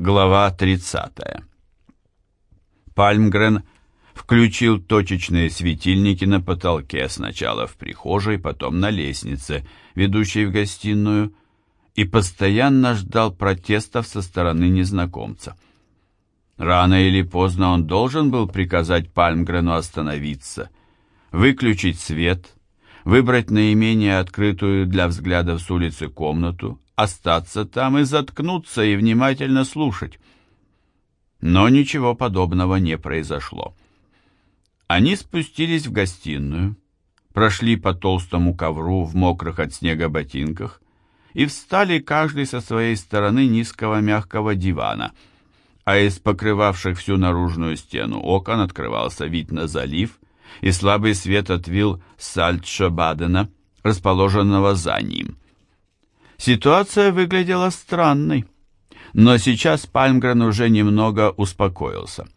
Глава 30. Пальмгрен включил точечные светильники на потолке, сначала в прихожей, потом на лестнице, ведущей в гостиную, и постоянно ждал протестов со стороны незнакомца. Рано или поздно он должен был приказать Пальмгрену остановиться, выключить свет, выбрать наименее открытую для взглядов с улицы комнату, остаться там и заткнуться и внимательно слушать. Но ничего подобного не произошло. Они спустились в гостиную, прошли по толстому ковру в мокрых от снега ботинках и встали каждый со своей стороны низкого мягкого дивана, а из покрывавших всю наружную стену окон открывался вид на залив, и слабый свет от вилл Сальтшо-Бадена, расположенного за ним. Ситуация выглядела странной, но сейчас Пальмгрен уже немного успокоился.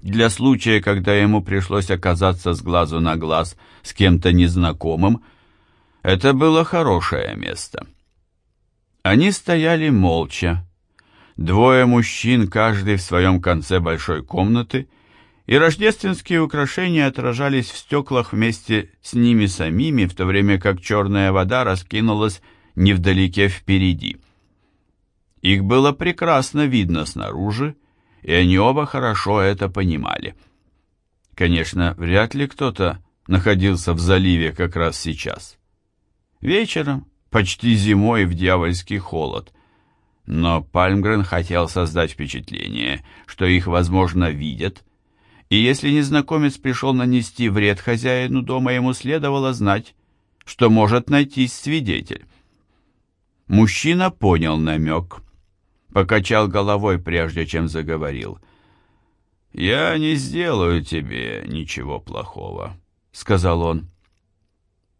Для случая, когда ему пришлось оказаться с глазу на глаз с кем-то незнакомым, это было хорошее место. Они стояли молча, двое мужчин, каждый в своем конце большой комнаты, и рождественские украшения отражались в стеклах вместе с ними самими, в то время как черная вода раскинулась невдалеке впереди. Их было прекрасно видно снаружи, и они оба хорошо это понимали. Конечно, вряд ли кто-то находился в заливе как раз сейчас. Вечером, почти зимой в дьявольский холод. Но Пальмгрен хотел создать впечатление, что их, возможно, видят, и если незнакомец пришел нанести вред хозяину дома, ему следовало знать, что может найтись свидетель. Мужчина понял намек, покачал головой, прежде чем заговорил. «Я не сделаю тебе ничего плохого», — сказал он.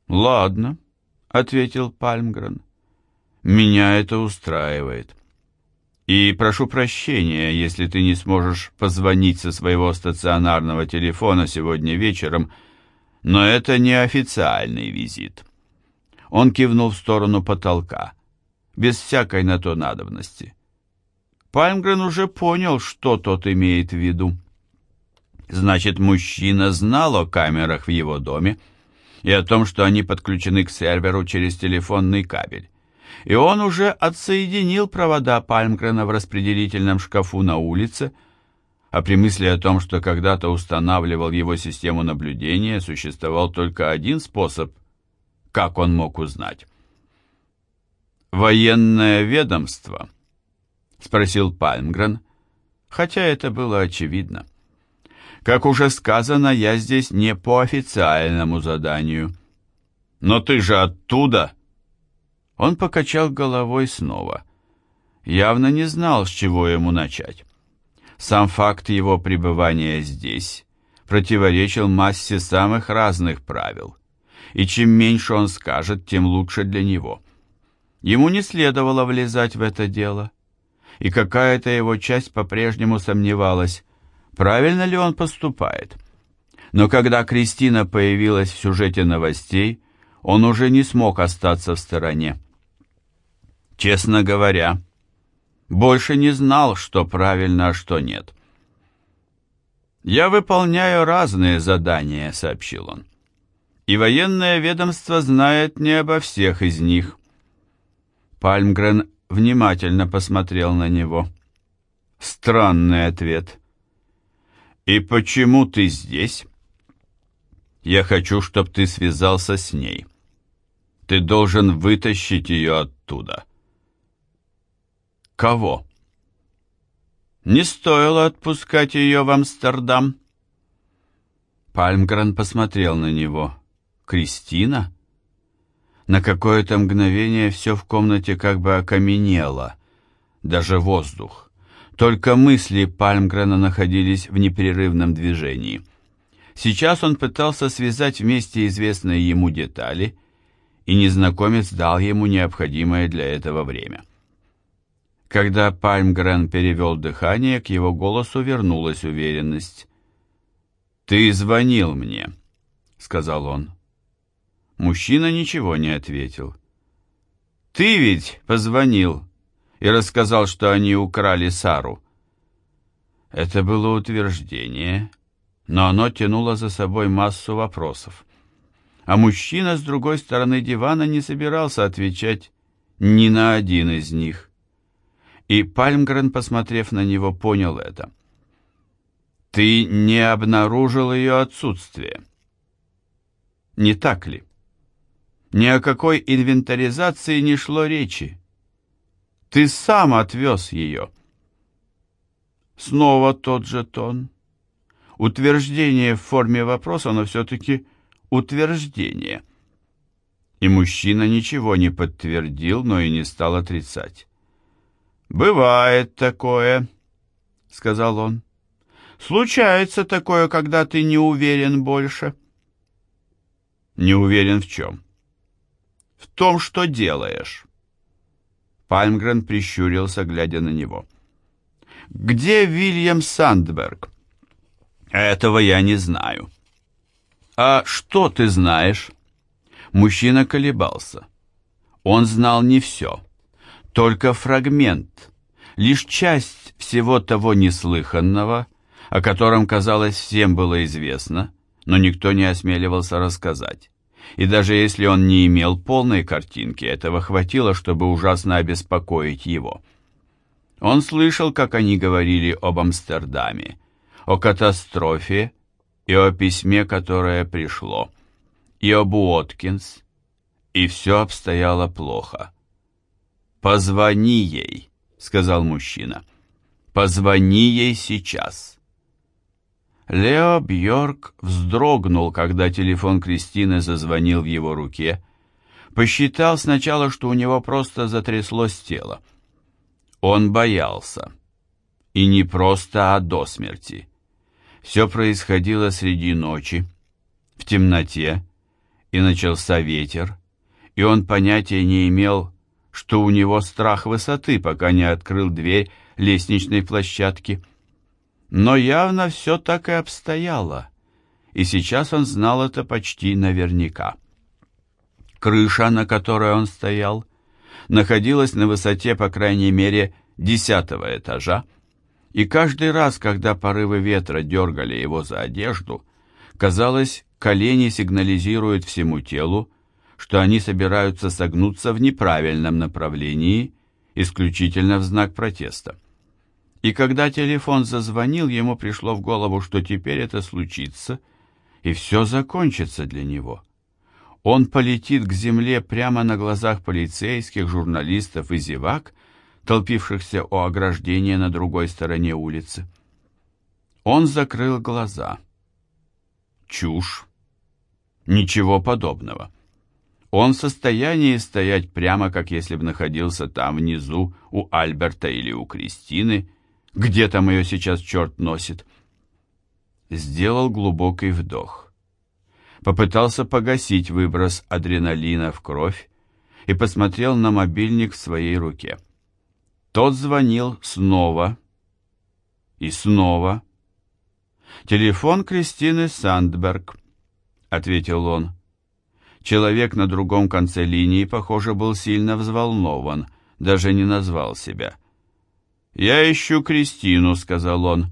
«Ладно», — ответил Пальмгрен. «Меня это устраивает. И прошу прощения, если ты не сможешь позвонить со своего стационарного телефона сегодня вечером, но это не официальный визит». Он кивнул в сторону потолка без всякой на то надобности. Пальмгрен уже понял, что тот имеет в виду. Значит, мужчина знал о камерах в его доме и о том, что они подключены к серверу через телефонный кабель. И он уже отсоединил провода Пальмгрена в распределительном шкафу на улице, а при мысли о том, что когда-то устанавливал его систему наблюдения, существовал только один способ, как он мог узнать. «Военное ведомство?» — спросил Пальмгрен, хотя это было очевидно. «Как уже сказано, я здесь не по официальному заданию». «Но ты же оттуда!» Он покачал головой снова. Явно не знал, с чего ему начать. Сам факт его пребывания здесь противоречил массе самых разных правил, и чем меньше он скажет, тем лучше для него. Ему не следовало влезать в это дело, и какая-то его часть по-прежнему сомневалась, правильно ли он поступает. Но когда Кристина появилась в сюжете новостей, он уже не смог остаться в стороне. Честно говоря, больше не знал, что правильно, а что нет. «Я выполняю разные задания», — сообщил он. «И военное ведомство знает не обо всех из них. Пальмгрен внимательно посмотрел на него. Странный ответ. «И почему ты здесь?» «Я хочу, чтобы ты связался с ней. Ты должен вытащить ее оттуда». «Кого?» «Не стоило отпускать ее в Амстердам». Пальмгрен посмотрел на него. «Кристина?» На какое-то мгновение все в комнате как бы окаменело, даже воздух. Только мысли Пальмгрена находились в непрерывном движении. Сейчас он пытался связать вместе известные ему детали, и незнакомец дал ему необходимое для этого время. Когда Пальмгрен перевел дыхание, к его голосу вернулась уверенность. «Ты звонил мне», — сказал он. Мужчина ничего не ответил. «Ты ведь позвонил, и рассказал, что они украли Сару. Это было утверждение, но оно тянуло за собой массу вопросов. А мужчина с другой стороны дивана не собирался отвечать ни на один из них. И Пальмгрен, посмотрев на него, понял это. «Ты не обнаружил ее отсутствие. Не так ли? Ни о какой инвентаризации не шло речи. Ты сам отвез ее». Снова тот же тон. Утверждение в форме вопроса, но все-таки утверждение. И мужчина ничего не подтвердил, но и не стал отрицать. «Бывает такое», — сказал он. «Случается такое, когда ты не уверен больше». «Не уверен в чем?» «В том, что делаешь». Пальмгрен прищурился, глядя на него. «Где Вильям Сандберг?» «Этого я не знаю». «А что ты знаешь?» Мужчина колебался. Он знал не все, только фрагмент, лишь часть всего того неслыханного, о котором, казалось, всем было известно, но никто не осмеливался рассказать. И даже если он не имел полной картинки, этого хватило, чтобы ужасно обеспокоить его. Он слышал, как они говорили об Амстердаме, о катастрофе и о письме, которое пришло, и об Уоткинс, и все обстояло плохо. «Позвони ей», — сказал мужчина. «Позвони ей сейчас». Лео Бьорк вздрогнул, когда телефон Кристины зазвонил в его руке. Посчитал сначала, что у него просто затряслось тело. Он боялся. И не просто, а до смерти. Все происходило среди ночи, в темноте, и начался ветер, и он понятия не имел, что у него страх высоты, пока не открыл дверь лестничной площадки. Но явно все так и обстояло, и сейчас он знал это почти наверняка. Крыша, на которой он стоял, находилась на высоте, по крайней мере, десятого этажа, и каждый раз, когда порывы ветра дергали его за одежду, казалось, колени сигнализируют всему телу, что они собираются согнуться в неправильном направлении, исключительно в знак протеста. И когда телефон зазвонил, ему пришло в голову, что теперь это случится, и все закончится для него. Он полетит к земле прямо на глазах полицейских, журналистов и зевак, толпившихся у ограждения на другой стороне улицы. Он закрыл глаза. Чушь. Ничего подобного. Он в состоянии стоять прямо, как если бы находился там внизу, у Альберта или у Кристины, где там ее сейчас черт носит. Сделал глубокий вдох. Попытался погасить выброс адреналина в кровь и посмотрел на мобильник в своей руке. Тот звонил снова и снова. «Телефон Кристины Сандберг», — ответил он. Человек на другом конце линии, похоже, был сильно взволнован, даже не назвал себя. «Я ищу Кристину», — сказал он.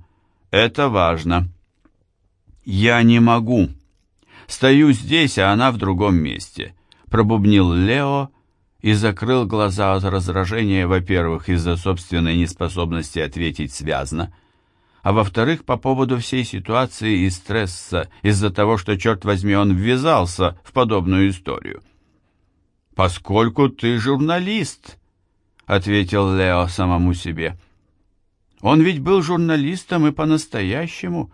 «Это важно». «Я не могу. Стою здесь, а она в другом месте», — пробубнил Лео, — и закрыл глаза от раздражения, во-первых, из-за собственной неспособности ответить связно, а во-вторых, по поводу всей ситуации и стресса, из-за того, что, черт возьми, он ввязался в подобную историю. «Поскольку ты журналист», — ответил Лео самому себе. Он ведь был журналистом и по-настоящему,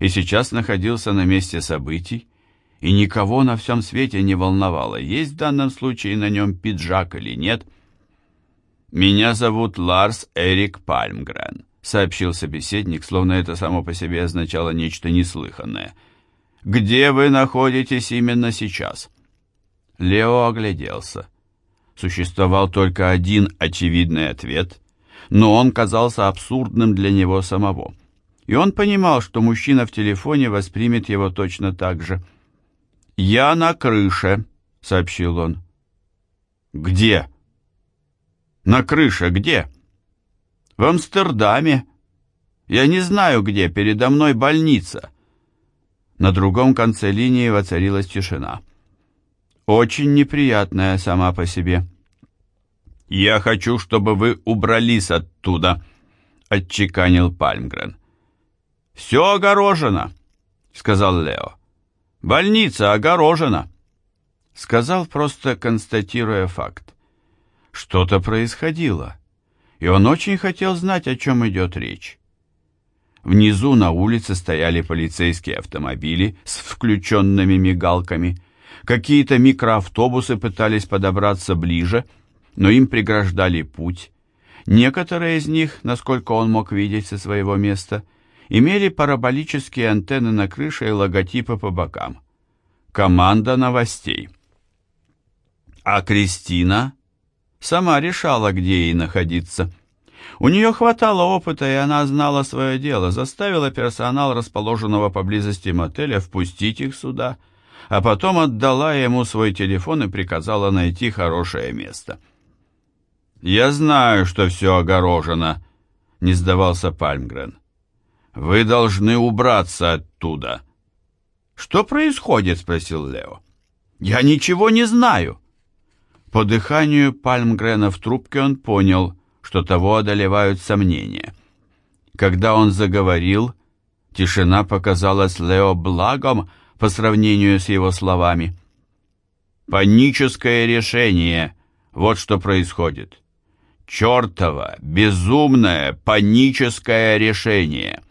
и сейчас находился на месте событий, и никого на всем свете не волновало, есть в данном случае на нем пиджак или нет. «Меня зовут Ларс Эрик Пальмгрен», — сообщил собеседник, словно это само по себе означало нечто неслыханное. «Где вы находитесь именно сейчас?» Лео огляделся. Существовал только один очевидный ответ, но он казался абсурдным для него самого. И он понимал, что мужчина в телефоне воспримет его точно так же — «Я на крыше», — сообщил он. «Где?» «На крыше где?» В Амстердаме. Я не знаю где, передо мной больница. На другом конце линии воцарилась тишина. Очень неприятная сама по себе. «Я хочу, чтобы вы убрались оттуда», — отчеканил Пальмгрен. «Все огорожено», — сказал Лео. «Больница огорожена», — сказал, просто констатируя факт. Что-то происходило, и он очень хотел знать, о чем идет речь. Внизу на улице стояли полицейские автомобили с включенными мигалками. Какие-то микроавтобусы пытались подобраться ближе, но им преграждали путь. Некоторые из них, насколько он мог видеть со своего места, имели параболические антенны на крыше и логотипы по бокам. Команда новостей. А Кристина сама решала, где ей находиться – у нее хватало опыта, и она знала свое дело, заставила персонал расположенного поблизости мотеля впустить их сюда, а потом отдала ему свой телефон и приказала найти хорошее место. «Я знаю, что все огорожено», — не сдавался Пальмгрен. «Вы должны убраться оттуда». «Что происходит?» — спросил Лео. «Я ничего не знаю». По дыханию Пальмгрена в трубке он понял — что того одолевают сомнения. Когда он заговорил, тишина показалась Лео благом по сравнению с его словами. «Паническое решение — вот что происходит. Чертово, безумное, паническое решение!»